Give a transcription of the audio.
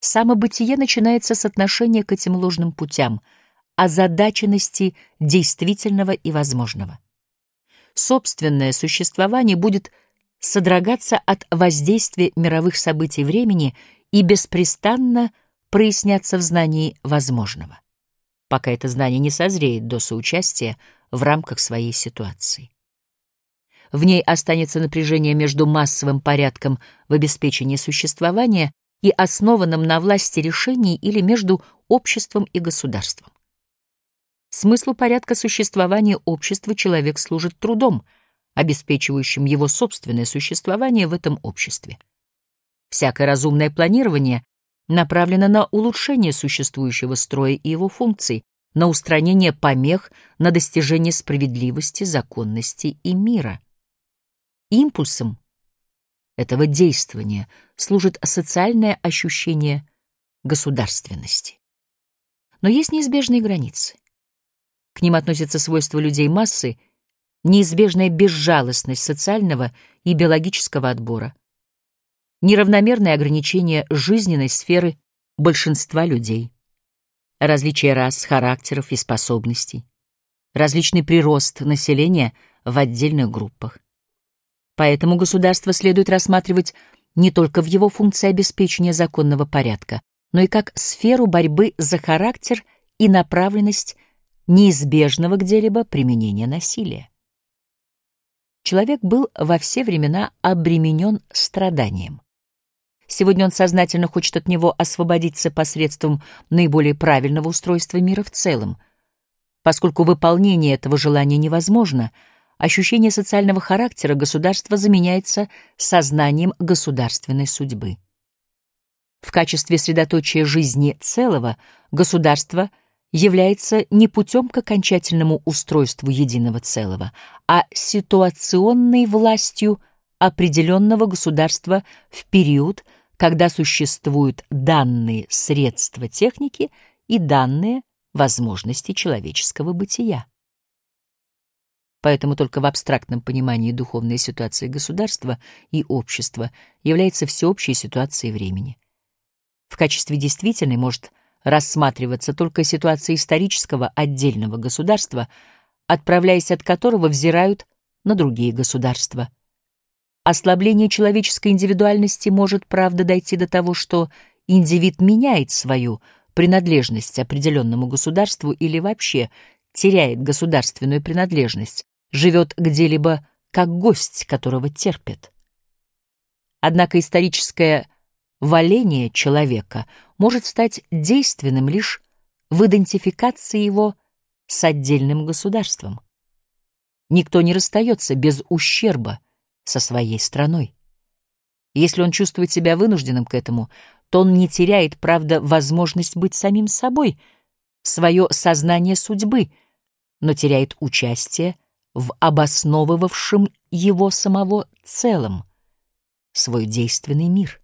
Самобытие начинается с отношения к этим ложным путям, озадаченности действительного и возможного. Собственное существование будет содрогаться от воздействия мировых событий времени и беспрестанно проясняться в знании возможного, пока это знание не созреет до соучастия в рамках своей ситуации. В ней останется напряжение между массовым порядком в обеспечении существования и основанным на власти решений или между обществом и государством. Смыслу порядка существования общества человек служит трудом, обеспечивающим его собственное существование в этом обществе. Всякое разумное планирование направлено на улучшение существующего строя и его функций, на устранение помех, на достижение справедливости, законности и мира. Импульсом этого действия служит социальное ощущение государственности. Но есть неизбежные границы. К ним относятся свойства людей массы, неизбежная безжалостность социального и биологического отбора, неравномерное ограничение жизненной сферы большинства людей, различие рас, характеров и способностей, различный прирост населения в отдельных группах. Поэтому государство следует рассматривать не только в его функции обеспечения законного порядка, но и как сферу борьбы за характер и направленность неизбежного где-либо применения насилия. Человек был во все времена обременен страданием. Сегодня он сознательно хочет от него освободиться посредством наиболее правильного устройства мира в целом. Поскольку выполнение этого желания невозможно, ощущение социального характера государства заменяется сознанием государственной судьбы. В качестве средоточия жизни целого государство является не путем к окончательному устройству единого целого, а ситуационной властью определенного государства в период, когда существуют данные средства техники и данные возможности человеческого бытия. Поэтому только в абстрактном понимании духовная ситуация государства и общества является всеобщей ситуацией времени. В качестве действительной может рассматриваться только ситуация исторического отдельного государства, отправляясь от которого взирают на другие государства. Ослабление человеческой индивидуальности может, правда, дойти до того, что индивид меняет свою принадлежность определенному государству или вообще теряет государственную принадлежность, живет где-либо как гость, которого терпят. Однако историческое валение человека может стать действенным лишь в идентификации его с отдельным государством. Никто не расстается без ущерба со своей страной. Если он чувствует себя вынужденным к этому, то он не теряет, правда, возможность быть самим собой, свое сознание судьбы, но теряет участие в обосновывавшем его самого целом, свой действенный мир.